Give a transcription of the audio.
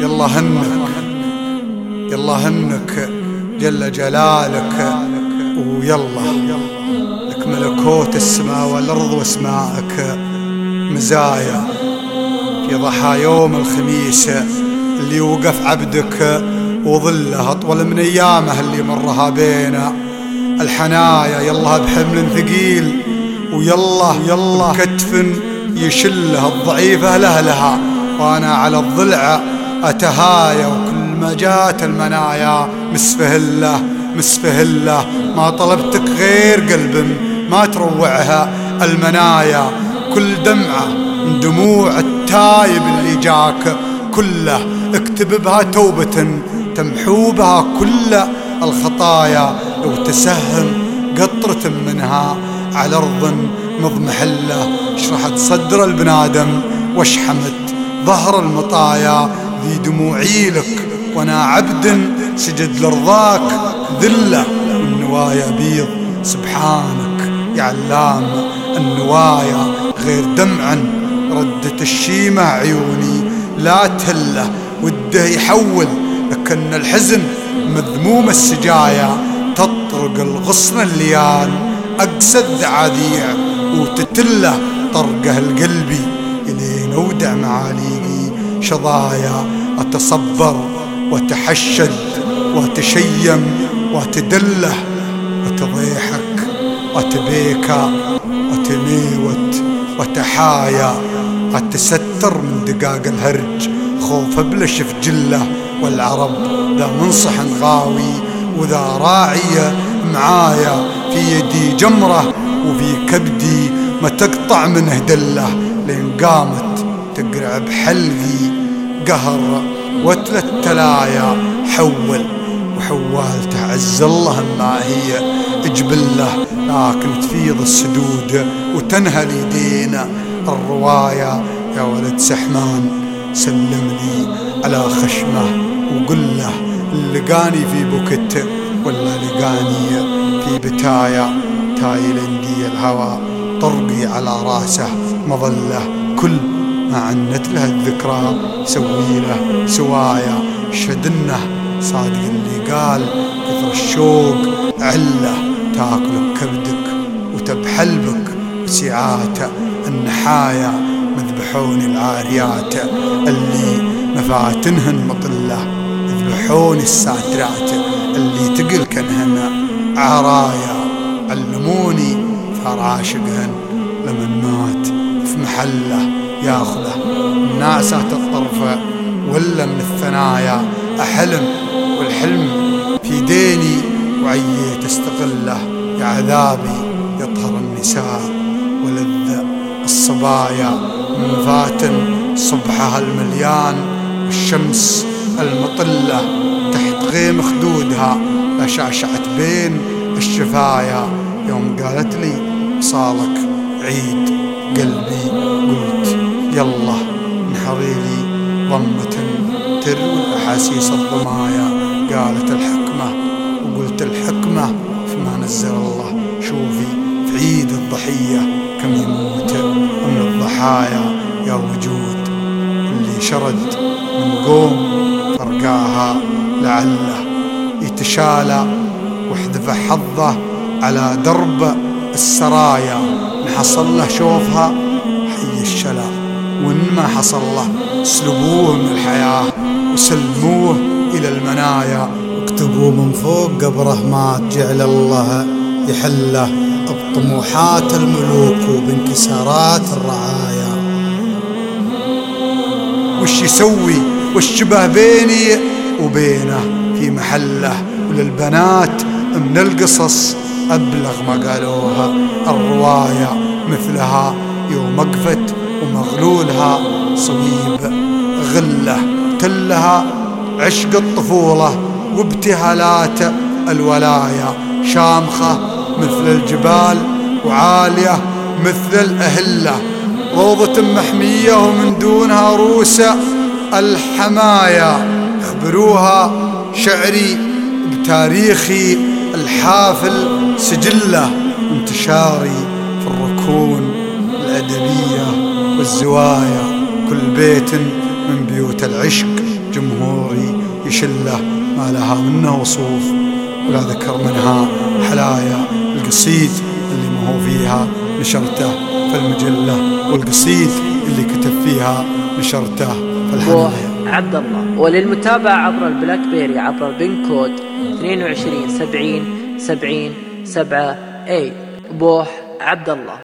يلا هنك يلا هنك جل جلالك. ويلا لك ملكوت السماء والأرض واسمائك مزايا في ضحى يوم الخميس اللي وقف عبدك وظله أطول من أيامه اللي مرها بينا. الحنايا يلا بحمل ثقيل ويلا يلا كتف يشله الضعيفة لها وأنا على الضلع أتهايا وكل ما جات المنايا. مسفهله مسفهله ما طلبتك غير قلب ما تروعها المنايا. كل دمعة من دموع التايب اللي جاك. كله اكتب بها توبة تمحو بها كل الخطايا. لو تسهم قطرة منها على أرض مضمحلة. شرحت صدر البنادم واشحمت ظهر المطايا. دموعي لك وأنا عبد سجد لرضاك ذلة والنوايا بيض سبحانك يا علام النوايا غير دمعا ردت الشيمة عيوني لا تهلة وده يحول لكن الحزن مذموم السجايا تطرق الغصن الليان أقسى الذعاذيع وتتله طرقه القلبي إلين أودع معاليقي شظايا. أتصبر وتحشد وتشيم وتدله وتضيحك وتبيكى وتميوت وتحايا. وتستر من دقاق الهرج خوف بلش في جله والعرب. ذا منصح غاوي وذا راعية معايا. في يدي جمرة وفي كبدي ما تقطع منه دله. لين قامت تقرع بحلقي قهر وتل التلايا حول وحوال تعز الله ما هي جبله لكن تفيض السدود وتنهل يدينا الرواية يا ولد سحمان سلمني على خشمه وقل له لقاني في بكت ولا لقاني في بتايا. تايلندي الهوى طرقي على رأسه مظلة كل عنت له الذكرى سوي له سوايا شدنة. صادق اللي قال كثر الشوق علة تاكل كبدك وتبحل بك وسعاته النحايا مذبحون العاريات اللي مفاتنهن مطلة يذبحون الساترات اللي تقل كنهن عرايا. علموني ثار عاشقهن لمن مات في محلة. ياخذه. ناسة الطرفة ولا من الثنايا. أحلم والحلم في ديني وعييت استقله يا عذابي يطهر النساء ولذ الصبايا. من فاتن صبحها المليان والشمس المطلة. تحت غيم خدودها شعشعت بين الشفايا. يوم قالت لي صالك عيد قلبي قلت يلا انحري لي ضمة تروي الأحاسيس الضمايا. قالت الحكمة وقلت الحكمة فيما نزل الله شوفي في عيد الضحية كم يموت من الضحايا. يا وجود اللي شرد من قوم فرقاها لعله يتشالى واحذف حظه على درب السرايا. نحصل له شوفها حي الشلا وإن ما حصل له سلبوه من الحياة وسلموه إلى المنايا. واكتبوا من فوق قبره مات جعل الله يحله. بطموحات الملوك وبانكسارات الرعايا. وش يسوي؟ وش شبه بيني وبينه في محله. وللبنات من القصص أبلغ ما قالوها الرواية مثلها يوم وقفت ومغلولها صويب غلة. كلها عشق الطفولة وابتهالات الولايا شامخة مثل الجبال وعالية مثل الأهلة. روضة محمية ومن دونها روسة الحمايا خبروها شعري بتاريخي الحافل سجلة انتشاري في الركون الأدبية والزوايا. كل بيت من بيوت العشق جمهور شلة ما لها منه وصوف ولا ذكر منها حلايا. القصيد اللي ما هو فيها نشرته في المجلة والقصيد اللي كتب فيها نشرته في الحنايا عبد الله. وللمتابعة عبر ال BlackBerry عبر ال pin code 22 70 70 7 أي بوح عبد الله.